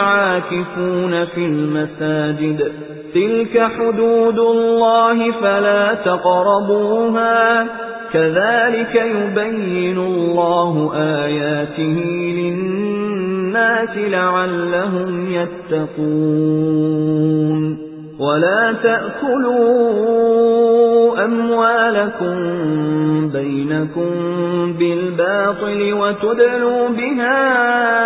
عَاكِفُونَ فِي الْمَسَاجِدِ. تِلْكَ حُدُودُ اللَّهِ فَلَا تَقْرَبُوهَا. كَذَلِكَ يُبَيِّنُ اللَّهُ آيَاتِهِ لِلنَّاسِ لَعَلَّهُمْ يَتَّقُونَ. ولا تأكلوا أموالكم بينكم بالباطل وتدلوا بها